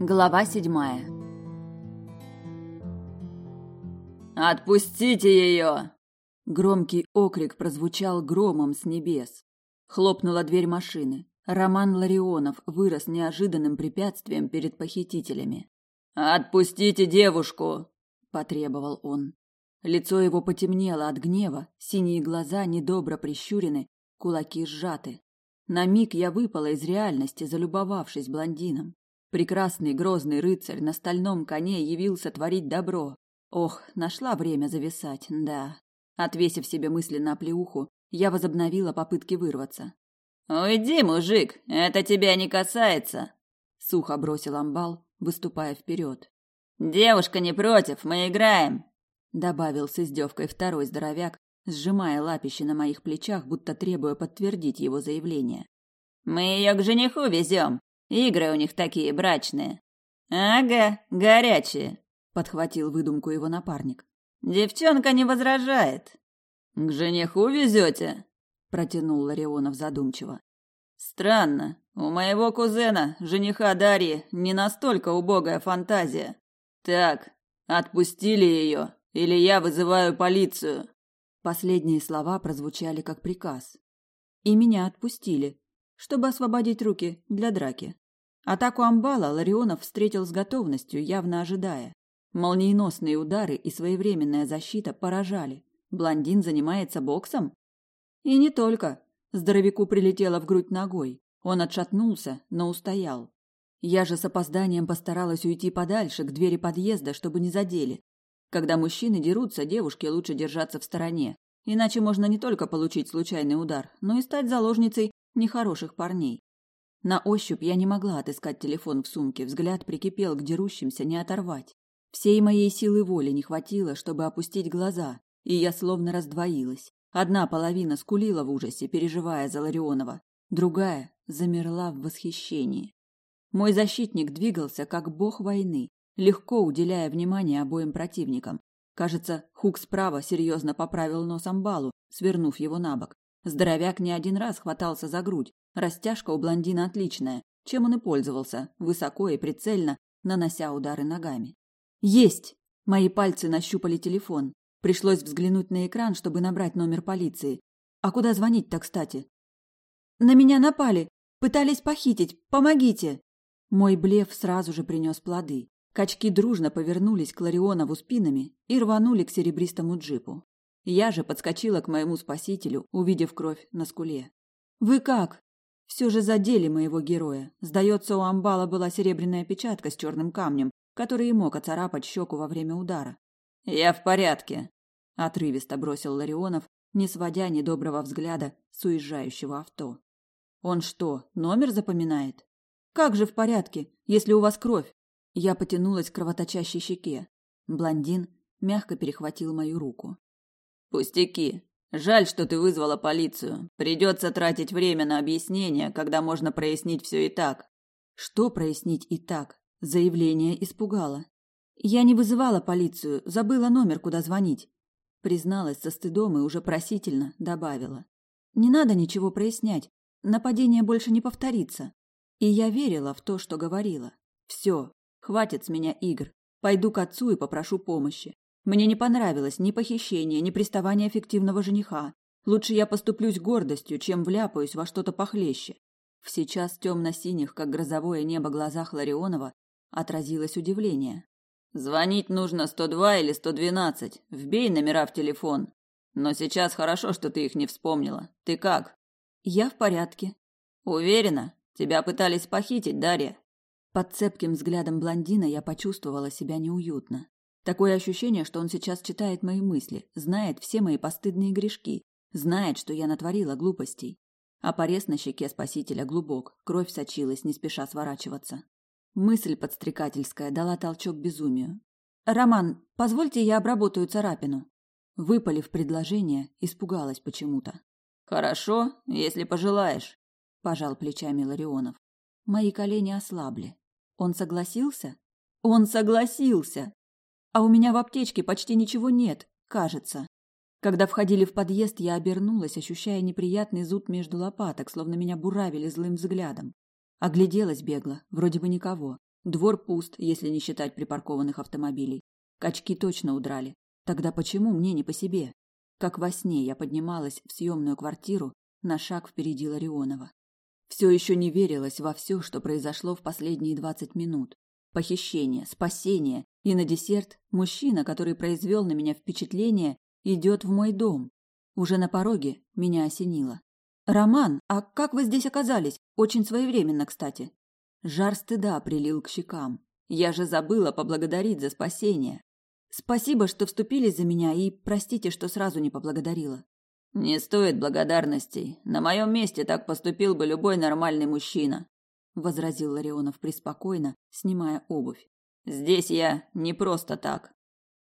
Глава седьмая. «Отпустите ее!» Громкий окрик прозвучал громом с небес. Хлопнула дверь машины. Роман Ларионов вырос неожиданным препятствием перед похитителями. «Отпустите девушку!» – потребовал он. Лицо его потемнело от гнева, синие глаза недобро прищурены, кулаки сжаты. На миг я выпала из реальности, залюбовавшись блондином. Прекрасный грозный рыцарь на стальном коне явился творить добро. Ох, нашла время зависать, да. Отвесив себе мысленно оплеуху, я возобновила попытки вырваться. «Уйди, мужик, это тебя не касается!» Сухо бросил амбал, выступая вперед. «Девушка не против, мы играем!» Добавил с издевкой второй здоровяк, сжимая лапище на моих плечах, будто требуя подтвердить его заявление. «Мы ее к жениху везем, Игры у них такие брачные. Ага, горячие, подхватил выдумку его напарник. Девчонка не возражает. К жениху везете? протянул Ларионов задумчиво. Странно. У моего кузена, жениха Дарьи, не настолько убогая фантазия. Так, отпустили ее, или я вызываю полицию. Последние слова прозвучали как приказ. И меня отпустили, чтобы освободить руки для драки. Атаку амбала Ларионов встретил с готовностью, явно ожидая. Молниеносные удары и своевременная защита поражали. Блондин занимается боксом? И не только. Здоровяку прилетело в грудь ногой. Он отшатнулся, но устоял. Я же с опозданием постаралась уйти подальше, к двери подъезда, чтобы не задели. Когда мужчины дерутся, девушке лучше держаться в стороне. Иначе можно не только получить случайный удар, но и стать заложницей нехороших парней. На ощупь я не могла отыскать телефон в сумке, взгляд прикипел к дерущимся, не оторвать. Всей моей силы воли не хватило, чтобы опустить глаза, и я словно раздвоилась. Одна половина скулила в ужасе, переживая за Ларионова, другая замерла в восхищении. Мой защитник двигался как бог войны, легко уделяя внимание обоим противникам. Кажется, Хук справа серьезно поправил нос амбалу, свернув его на бок. Здоровяк не один раз хватался за грудь. Растяжка у блондина отличная, чем он и пользовался, высоко и прицельно, нанося удары ногами. Есть! Мои пальцы нащупали телефон. Пришлось взглянуть на экран, чтобы набрать номер полиции. А куда звонить-то, кстати? На меня напали, пытались похитить. Помогите. Мой блеф сразу же принес плоды. Качки дружно повернулись к Ларионову спинами и рванули к серебристому джипу. Я же подскочила к моему спасителю, увидев кровь на скуле. «Вы как?» Все же задели моего героя. Сдается, у амбала была серебряная печатка с черным камнем, который и мог оцарапать щеку во время удара. «Я в порядке», — отрывисто бросил Ларионов, не сводя недоброго взгляда с уезжающего авто. «Он что, номер запоминает? Как же в порядке, если у вас кровь?» Я потянулась к кровоточащей щеке. Блондин мягко перехватил мою руку. Пустяки. Жаль, что ты вызвала полицию. Придется тратить время на объяснение, когда можно прояснить все и так. Что прояснить и так? Заявление испугало. Я не вызывала полицию, забыла номер, куда звонить. Призналась со стыдом и уже просительно добавила. Не надо ничего прояснять. Нападение больше не повторится. И я верила в то, что говорила. Все, хватит с меня игр. Пойду к отцу и попрошу помощи. Мне не понравилось ни похищение, ни приставание фиктивного жениха. Лучше я поступлюсь гордостью, чем вляпаюсь во что-то похлеще. В сейчас темно-синих, как грозовое небо, глазах Ларионова отразилось удивление. «Звонить нужно 102 или 112. Вбей номера в телефон. Но сейчас хорошо, что ты их не вспомнила. Ты как?» «Я в порядке». «Уверена? Тебя пытались похитить, Дарья?» Под цепким взглядом блондина я почувствовала себя неуютно. Такое ощущение, что он сейчас читает мои мысли, знает все мои постыдные грешки, знает, что я натворила глупостей. А порез на щеке спасителя глубок, кровь сочилась, не спеша сворачиваться. Мысль подстрекательская дала толчок безумию. «Роман, позвольте я обработаю царапину». Выпалив предложение, испугалась почему-то. «Хорошо, если пожелаешь», – пожал плечами Ларионов. Мои колени ослабли. Он согласился? Он согласился! А у меня в аптечке почти ничего нет, кажется. Когда входили в подъезд, я обернулась, ощущая неприятный зуд между лопаток, словно меня буравили злым взглядом. Огляделась бегло, вроде бы никого. Двор пуст, если не считать припаркованных автомобилей. Качки точно удрали. Тогда почему мне не по себе? Как во сне я поднималась в съемную квартиру на шаг впереди Ларионова. Все еще не верилось во все, что произошло в последние двадцать минут. Похищение, спасение и на десерт мужчина, который произвел на меня впечатление, идет в мой дом. Уже на пороге меня осенило. «Роман, а как вы здесь оказались? Очень своевременно, кстати». Жар стыда прилил к щекам. Я же забыла поблагодарить за спасение. Спасибо, что вступились за меня, и простите, что сразу не поблагодарила. Не стоит благодарностей. На моем месте так поступил бы любой нормальный мужчина, возразил Ларионов преспокойно, снимая обувь. Здесь я не просто так.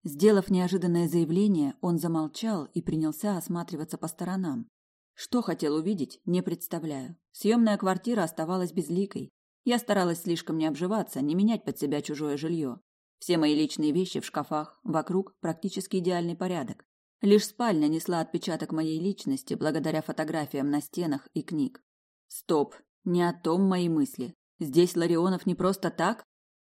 Сделав неожиданное заявление, он замолчал и принялся осматриваться по сторонам. Что хотел увидеть, не представляю. Съемная квартира оставалась безликой. Я старалась слишком не обживаться, не менять под себя чужое жилье. Все мои личные вещи в шкафах, вокруг практически идеальный порядок. Лишь спальня несла отпечаток моей личности благодаря фотографиям на стенах и книг. Стоп, не о том мои мысли. Здесь Ларионов не просто так?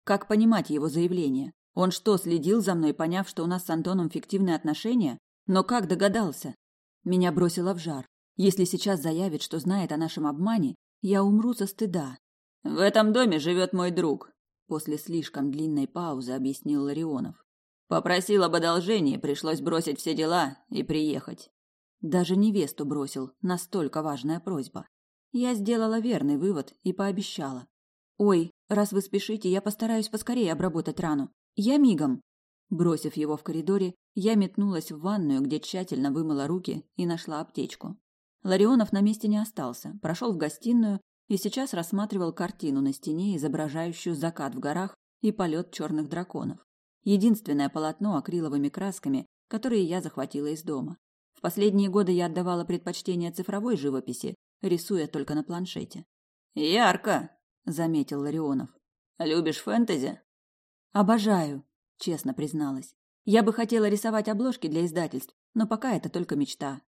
Как понимать его заявление? Он что, следил за мной, поняв, что у нас с Антоном фиктивные отношения? Но как догадался? Меня бросило в жар. Если сейчас заявит, что знает о нашем обмане, я умру со стыда. В этом доме живет мой друг, после слишком длинной паузы объяснил Ларионов. Попросил об одолжении, пришлось бросить все дела и приехать. Даже невесту бросил, настолько важная просьба. Я сделала верный вывод и пообещала. «Ой, раз вы спешите, я постараюсь поскорее обработать рану. Я мигом». Бросив его в коридоре, я метнулась в ванную, где тщательно вымыла руки и нашла аптечку. Ларионов на месте не остался, прошел в гостиную и сейчас рассматривал картину на стене, изображающую закат в горах и полет черных драконов. Единственное полотно акриловыми красками, которые я захватила из дома. В последние годы я отдавала предпочтение цифровой живописи, рисуя только на планшете. «Ярко», — заметил Ларионов. «Любишь фэнтези?» «Обожаю», — честно призналась. «Я бы хотела рисовать обложки для издательств, но пока это только мечта».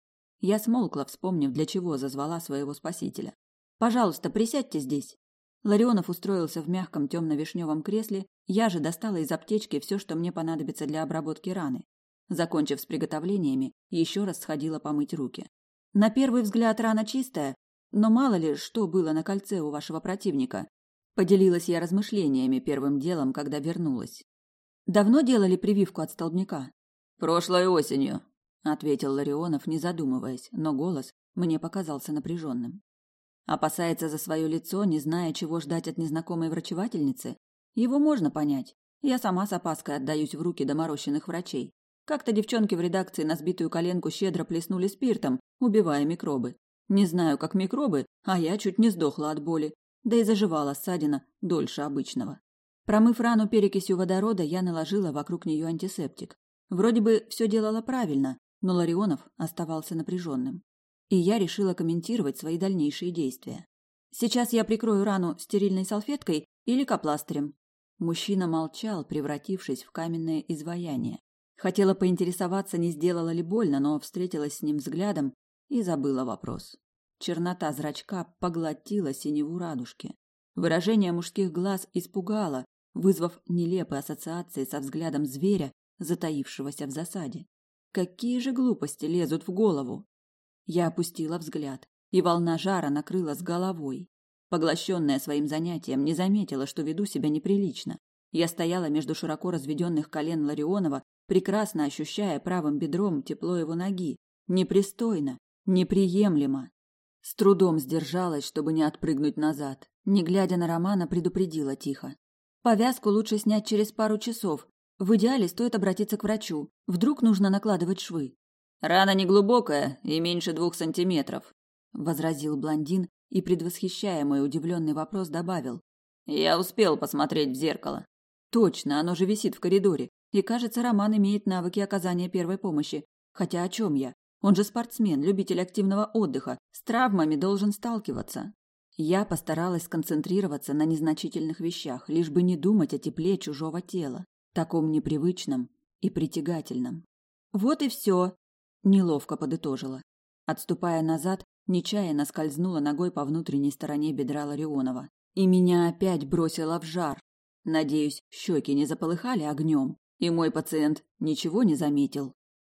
Я смолкла, вспомнив, для чего зазвала своего спасителя. «Пожалуйста, присядьте здесь». Ларионов устроился в мягком темно-вишневом кресле, я же достала из аптечки все, что мне понадобится для обработки раны. Закончив с приготовлениями, еще раз сходила помыть руки. На первый взгляд рана чистая, но мало ли, что было на кольце у вашего противника. Поделилась я размышлениями первым делом, когда вернулась. Давно делали прививку от столбняка? Прошлой осенью, ответил Ларионов, не задумываясь, но голос мне показался напряженным. Опасается за свое лицо, не зная, чего ждать от незнакомой врачевательницы? Его можно понять. Я сама с опаской отдаюсь в руки доморощенных врачей. Как-то девчонки в редакции на сбитую коленку щедро плеснули спиртом, убивая микробы. Не знаю, как микробы, а я чуть не сдохла от боли. Да и заживала ссадина дольше обычного. Промыв рану перекисью водорода, я наложила вокруг нее антисептик. Вроде бы все делала правильно, но Ларионов оставался напряженным и я решила комментировать свои дальнейшие действия. Сейчас я прикрою рану стерильной салфеткой или капластырем. Мужчина молчал, превратившись в каменное изваяние. Хотела поинтересоваться, не сделала ли больно, но встретилась с ним взглядом и забыла вопрос. Чернота зрачка поглотила синеву радужки. Выражение мужских глаз испугало, вызвав нелепые ассоциации со взглядом зверя, затаившегося в засаде. Какие же глупости лезут в голову? Я опустила взгляд, и волна жара накрыла с головой. Поглощенная своим занятием, не заметила, что веду себя неприлично. Я стояла между широко разведенных колен Ларионова, прекрасно ощущая правым бедром тепло его ноги. Непристойно, неприемлемо. С трудом сдержалась, чтобы не отпрыгнуть назад. Не глядя на Романа, предупредила тихо. Повязку лучше снять через пару часов. В идеале стоит обратиться к врачу. Вдруг нужно накладывать швы. Рана неглубокая и меньше двух сантиметров, возразил блондин и, предвосхищая мой удивленный вопрос, добавил: "Я успел посмотреть в зеркало. Точно, оно же висит в коридоре, и кажется, Роман имеет навыки оказания первой помощи. Хотя о чем я? Он же спортсмен, любитель активного отдыха, с травмами должен сталкиваться. Я постаралась сконцентрироваться на незначительных вещах, лишь бы не думать о тепле чужого тела, таком непривычном и притягательном. Вот и все, Неловко подытожила. Отступая назад, нечаянно скользнула ногой по внутренней стороне бедра Ларионова. И меня опять бросило в жар. Надеюсь, щеки не заполыхали огнем, и мой пациент ничего не заметил.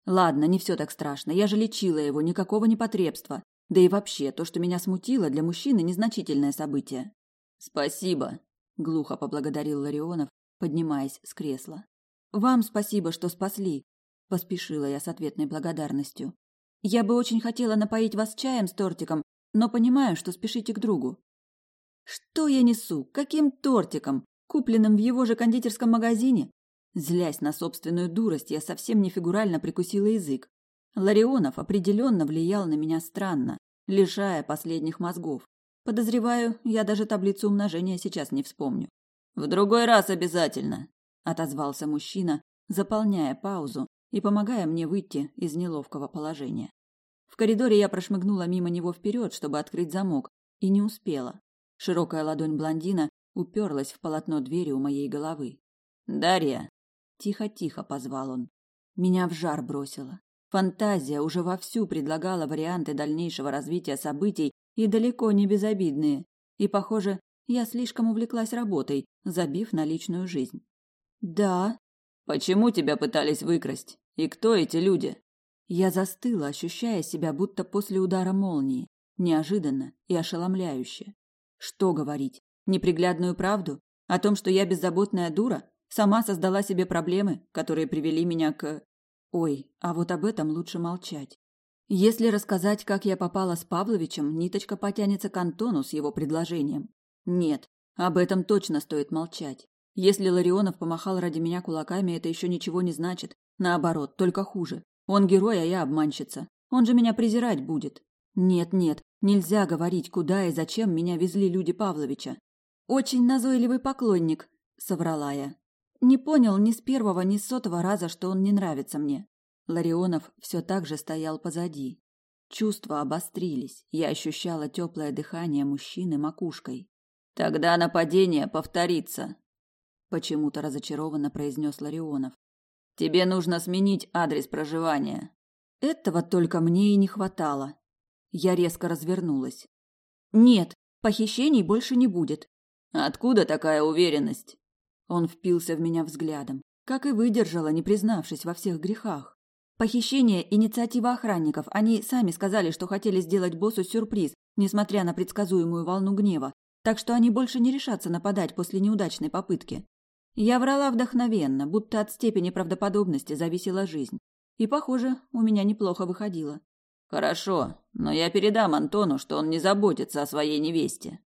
Ладно, не все так страшно, я же лечила его, никакого непотребства. Да и вообще, то, что меня смутило, для мужчины незначительное событие. «Спасибо», — глухо поблагодарил Ларионов, поднимаясь с кресла. «Вам спасибо, что спасли», — поспешила я с ответной благодарностью. «Я бы очень хотела напоить вас чаем с тортиком, но понимаю, что спешите к другу». «Что я несу? Каким тортиком? Купленным в его же кондитерском магазине?» Злясь на собственную дурость, я совсем не фигурально прикусила язык. Ларионов определенно влиял на меня странно, лишая последних мозгов. Подозреваю, я даже таблицу умножения сейчас не вспомню. В другой раз обязательно, отозвался мужчина, заполняя паузу и помогая мне выйти из неловкого положения. В коридоре я прошмыгнула мимо него вперед, чтобы открыть замок, и не успела. Широкая ладонь блондина уперлась в полотно двери у моей головы. «Дарья!» Тихо-тихо позвал он. Меня в жар бросило. Фантазия уже вовсю предлагала варианты дальнейшего развития событий и далеко не безобидные. И, похоже, я слишком увлеклась работой, забив на личную жизнь. «Да». «Почему тебя пытались выкрасть? И кто эти люди?» Я застыла, ощущая себя будто после удара молнии. Неожиданно и ошеломляюще. Что говорить? Неприглядную правду? О том, что я беззаботная дура? Сама создала себе проблемы, которые привели меня к... Ой, а вот об этом лучше молчать. Если рассказать, как я попала с Павловичем, ниточка потянется к Антону с его предложением. Нет, об этом точно стоит молчать. Если Ларионов помахал ради меня кулаками, это еще ничего не значит. Наоборот, только хуже. Он герой, а я обманщица. Он же меня презирать будет. Нет, нет, нельзя говорить, куда и зачем меня везли люди Павловича. Очень назойливый поклонник, соврала я. Не понял ни с первого, ни с сотого раза, что он не нравится мне. Ларионов все так же стоял позади. Чувства обострились. Я ощущала теплое дыхание мужчины макушкой. Тогда нападение повторится, почему-то разочарованно произнес Ларионов. Тебе нужно сменить адрес проживания. Этого только мне и не хватало. Я резко развернулась. Нет, похищений больше не будет. Откуда такая уверенность? Он впился в меня взглядом, как и выдержала, не признавшись во всех грехах. Похищение – инициатива охранников. Они сами сказали, что хотели сделать боссу сюрприз, несмотря на предсказуемую волну гнева. Так что они больше не решатся нападать после неудачной попытки. Я врала вдохновенно, будто от степени правдоподобности зависела жизнь. И, похоже, у меня неплохо выходило. Хорошо, но я передам Антону, что он не заботится о своей невесте.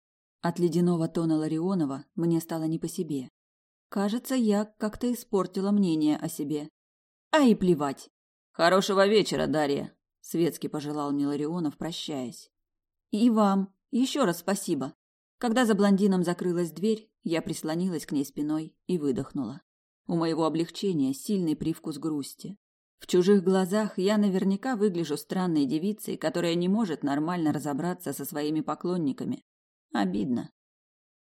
От ледяного тона Ларионова мне стало не по себе. Кажется, я как-то испортила мнение о себе. А и плевать. Хорошего вечера, Дарья, светски пожелал мне Ларионов, прощаясь. И вам еще раз спасибо. Когда за блондином закрылась дверь, я прислонилась к ней спиной и выдохнула. У моего облегчения сильный привкус грусти. В чужих глазах я наверняка выгляжу странной девицей, которая не может нормально разобраться со своими поклонниками. Обидно.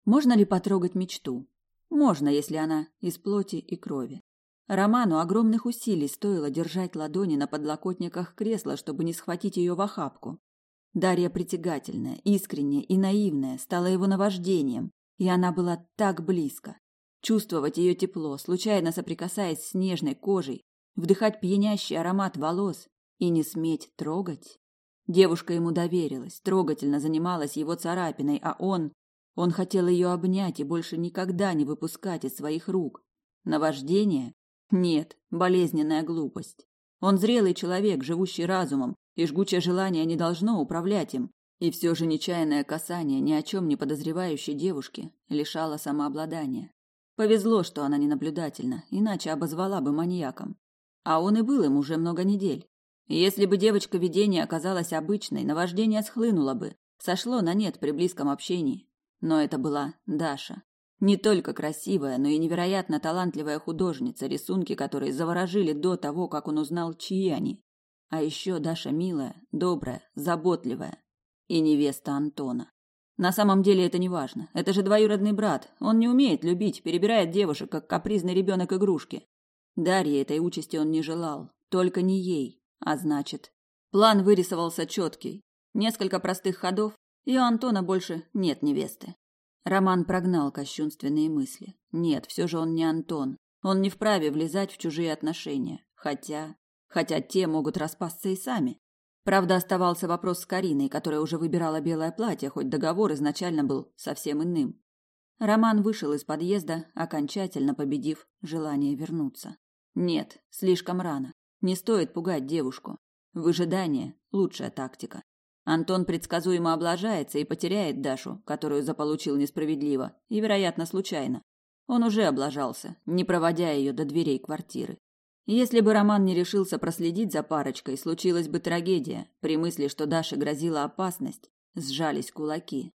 Можно ли потрогать мечту? Можно, если она из плоти и крови. Роману огромных усилий стоило держать ладони на подлокотниках кресла, чтобы не схватить ее в охапку. Дарья притягательная, искренняя и наивная стала его наваждением, и она была так близко. Чувствовать ее тепло, случайно соприкасаясь с нежной кожей, вдыхать пьянящий аромат волос и не сметь трогать. Девушка ему доверилась, трогательно занималась его царапиной, а он он хотел ее обнять и больше никогда не выпускать из своих рук. Наваждение? Нет, болезненная глупость. Он зрелый человек, живущий разумом, и жгучее желание не должно управлять им. И все же нечаянное касание ни о чем не подозревающей девушки лишало самообладания. Повезло, что она не наблюдательна, иначе обозвала бы маньяком. А он и был им уже много недель. Если бы девочка видения оказалась обычной, наваждение схлынуло бы, сошло на нет при близком общении. Но это была Даша. Не только красивая, но и невероятно талантливая художница, рисунки которой заворожили до того, как он узнал, чьи они. А еще Даша милая, добрая, заботливая и невеста Антона. На самом деле это не важно. Это же двоюродный брат. Он не умеет любить, перебирает девушек, как капризный ребенок игрушки. Дарье этой участи он не желал. Только не ей. А значит... План вырисовался четкий. Несколько простых ходов, и у Антона больше нет невесты. Роман прогнал кощунственные мысли. Нет, все же он не Антон. Он не вправе влезать в чужие отношения. Хотя... Хотя те могут распасться и сами. Правда, оставался вопрос с Кариной, которая уже выбирала белое платье, хоть договор изначально был совсем иным. Роман вышел из подъезда, окончательно победив желание вернуться. Нет, слишком рано. Не стоит пугать девушку. Выжидание – лучшая тактика. Антон предсказуемо облажается и потеряет Дашу, которую заполучил несправедливо и, вероятно, случайно. Он уже облажался, не проводя ее до дверей квартиры. Если бы Роман не решился проследить за парочкой, случилась бы трагедия. При мысли, что Даше грозила опасность, сжались кулаки.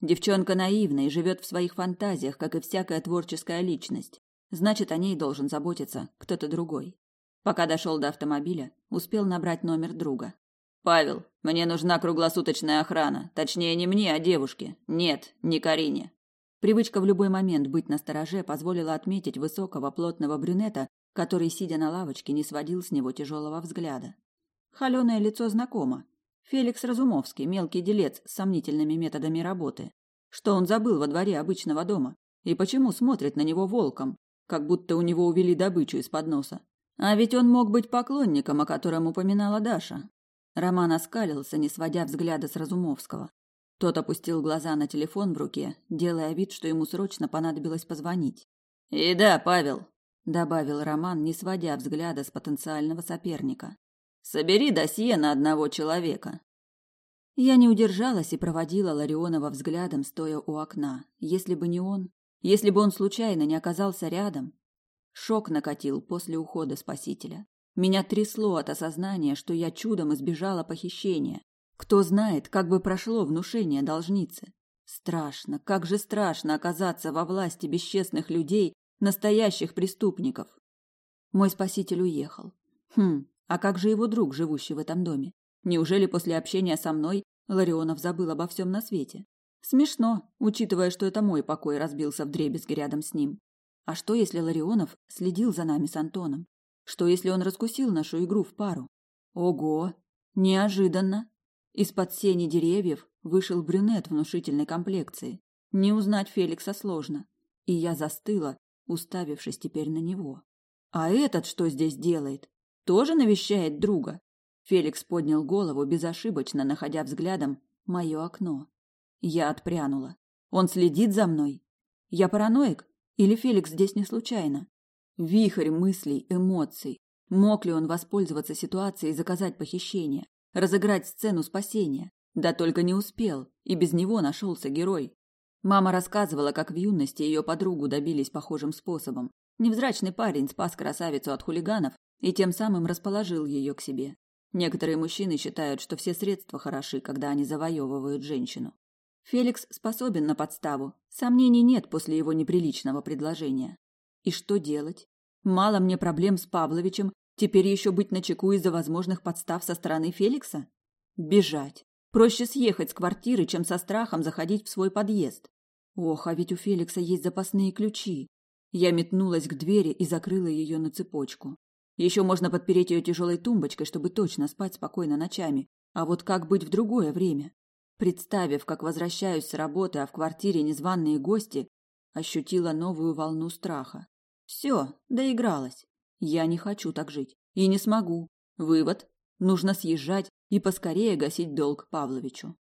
Девчонка наивна и живет в своих фантазиях, как и всякая творческая личность. Значит, о ней должен заботиться кто-то другой. Пока дошел до автомобиля, успел набрать номер друга. Павел, мне нужна круглосуточная охрана, точнее не мне, а девушке. Нет, не Карине. Привычка в любой момент быть настороже позволила отметить высокого плотного брюнета, который, сидя на лавочке, не сводил с него тяжелого взгляда. Холеное лицо знакомо. Феликс Разумовский, мелкий делец с сомнительными методами работы. Что он забыл во дворе обычного дома? И почему смотрит на него волком, как будто у него увели добычу из-под носа? А ведь он мог быть поклонником, о котором упоминала Даша. Роман оскалился, не сводя взгляда с Разумовского. Тот опустил глаза на телефон в руке, делая вид, что ему срочно понадобилось позвонить. «И да, Павел», — добавил Роман, не сводя взгляда с потенциального соперника. «Собери досье на одного человека». Я не удержалась и проводила Ларионова взглядом, стоя у окна. Если бы не он, если бы он случайно не оказался рядом, Шок накатил после ухода спасителя. Меня трясло от осознания, что я чудом избежала похищения. Кто знает, как бы прошло внушение должницы. Страшно, как же страшно оказаться во власти бесчестных людей, настоящих преступников. Мой спаситель уехал. Хм, а как же его друг, живущий в этом доме? Неужели после общения со мной Ларионов забыл обо всем на свете? Смешно, учитывая, что это мой покой разбился в дребезги рядом с ним. А что, если Ларионов следил за нами с Антоном? Что, если он раскусил нашу игру в пару? Ого! Неожиданно! Из-под сени деревьев вышел брюнет внушительной комплекции. Не узнать Феликса сложно. И я застыла, уставившись теперь на него. А этот что здесь делает? Тоже навещает друга? Феликс поднял голову, безошибочно находя взглядом мое окно. Я отпрянула. Он следит за мной? Я параноик? Или Феликс здесь не случайно? Вихрь мыслей, эмоций. Мог ли он воспользоваться ситуацией и заказать похищение? Разыграть сцену спасения? Да только не успел, и без него нашелся герой. Мама рассказывала, как в юности ее подругу добились похожим способом. Невзрачный парень спас красавицу от хулиганов и тем самым расположил ее к себе. Некоторые мужчины считают, что все средства хороши, когда они завоевывают женщину. Феликс способен на подставу. Сомнений нет после его неприличного предложения. И что делать? Мало мне проблем с Павловичем, теперь еще быть начеку из-за возможных подстав со стороны Феликса? Бежать. Проще съехать с квартиры, чем со страхом заходить в свой подъезд. Ох, а ведь у Феликса есть запасные ключи. Я метнулась к двери и закрыла ее на цепочку. Еще можно подпереть ее тяжелой тумбочкой, чтобы точно спать спокойно ночами. А вот как быть в другое время? Представив, как возвращаюсь с работы, а в квартире незваные гости, ощутила новую волну страха. Все, доигралась. Я не хочу так жить. И не смогу. Вывод. Нужно съезжать и поскорее гасить долг Павловичу.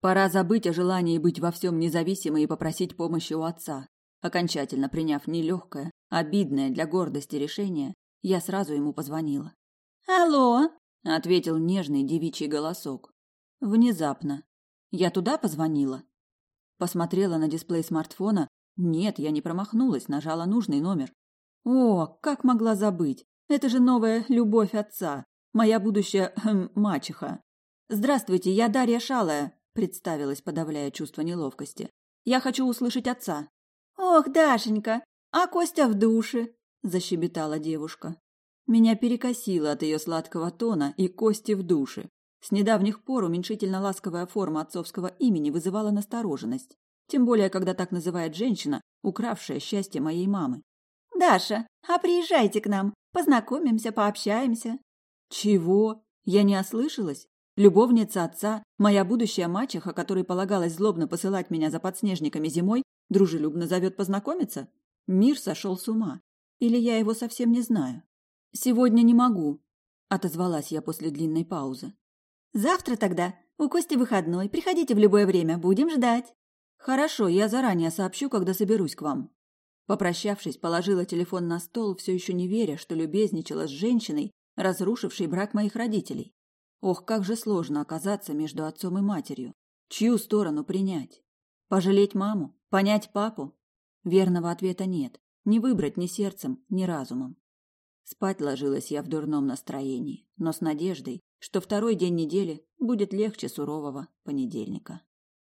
Пора забыть о желании быть во всем независимой и попросить помощи у отца. Окончательно приняв нелегкое, обидное для гордости решение, я сразу ему позвонила. «Алло!» — ответил нежный девичий голосок. Внезапно. Я туда позвонила. Посмотрела на дисплей смартфона. Нет, я не промахнулась, нажала нужный номер. О, как могла забыть? Это же новая любовь отца. Моя будущая хм, мачеха. Здравствуйте, я Дарья Шалая, представилась, подавляя чувство неловкости. Я хочу услышать отца. Ох, Дашенька, а Костя в душе, защебетала девушка. Меня перекосило от ее сладкого тона и Кости в душе. С недавних пор уменьшительно-ласковая форма отцовского имени вызывала настороженность, тем более, когда так называет женщина, укравшая счастье моей мамы. «Даша, а приезжайте к нам, познакомимся, пообщаемся». «Чего? Я не ослышалась? Любовница отца, моя будущая мачеха, которой полагалось злобно посылать меня за подснежниками зимой, дружелюбно зовет познакомиться? Мир сошел с ума. Или я его совсем не знаю? Сегодня не могу, отозвалась я после длинной паузы. Завтра тогда. У Кости выходной. Приходите в любое время, будем ждать. Хорошо, я заранее сообщу, когда соберусь к вам. Попрощавшись, положила телефон на стол, все еще не веря, что любезничала с женщиной, разрушившей брак моих родителей. Ох, как же сложно оказаться между отцом и матерью. Чью сторону принять? Пожалеть маму? Понять папу? Верного ответа нет. Не выбрать ни сердцем, ни разумом. Спать ложилась я в дурном настроении, но с надеждой, что второй день недели будет легче сурового понедельника.